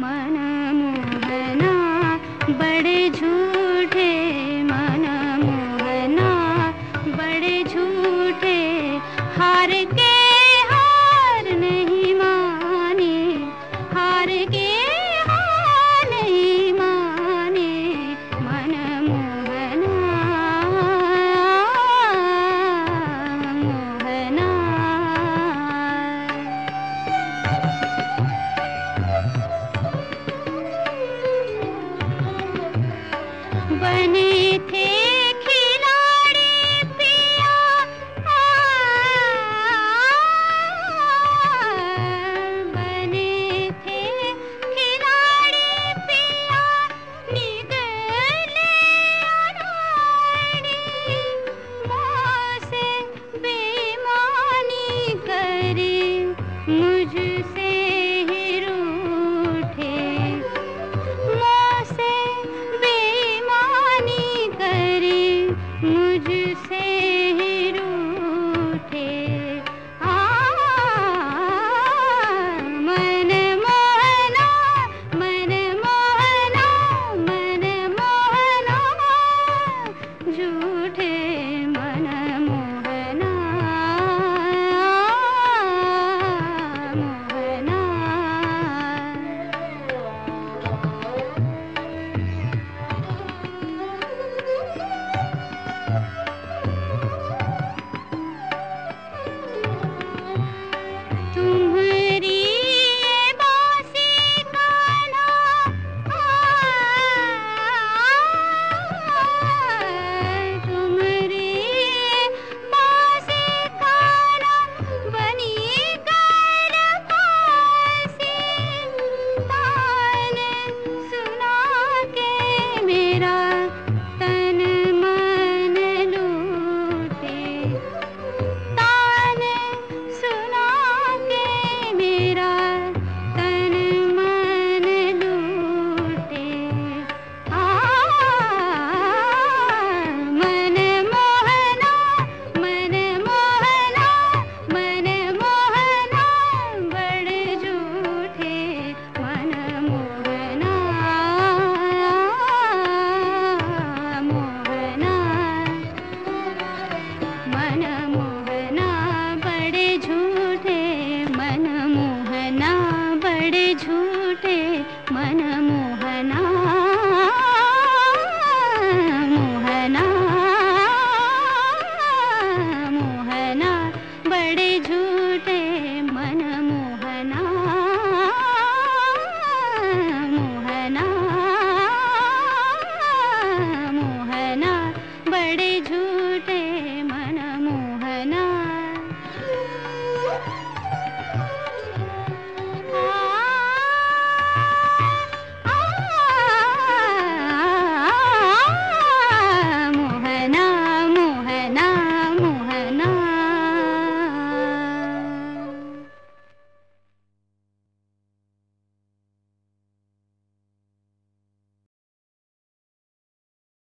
மன थे